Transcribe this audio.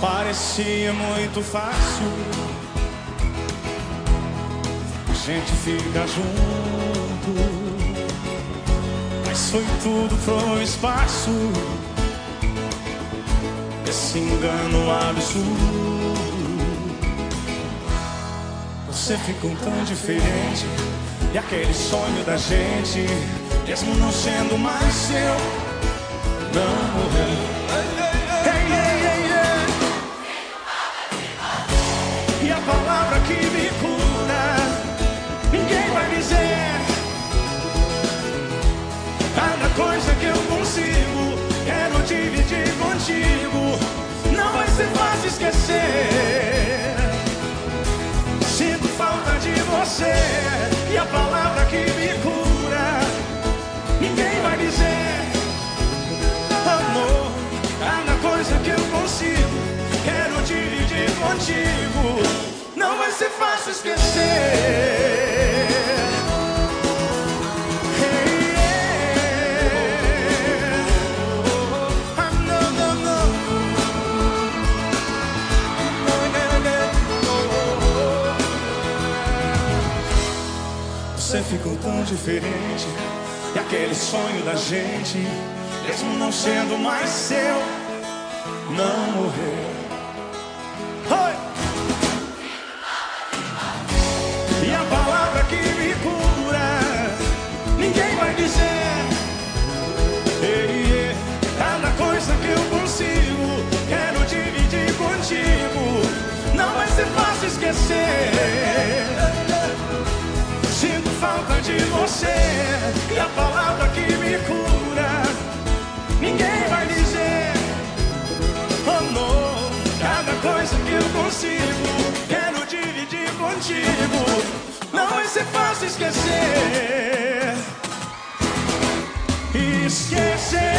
Parecia muito fácil a gente fica junto, mas foi tudo pro espaço. Esse engano absurdo. Você ficou tão diferente e aquele sonho da gente, mesmo não sendo mais seu, não morreu. Ser fácil esquecer. Você ficou tão diferente E aquele sonho da gente Mesmo não sendo mais seu Não morreu Coisa que eu consigo. Quero dividir contigo. Não vai ser fácil esquecer. Sinto falta de você E a palavra que me cura. Ninguém vai dizer Oh no Cada coisa que eu consigo Quero dividir contigo. Não vai ser fácil esquecer. Esquecer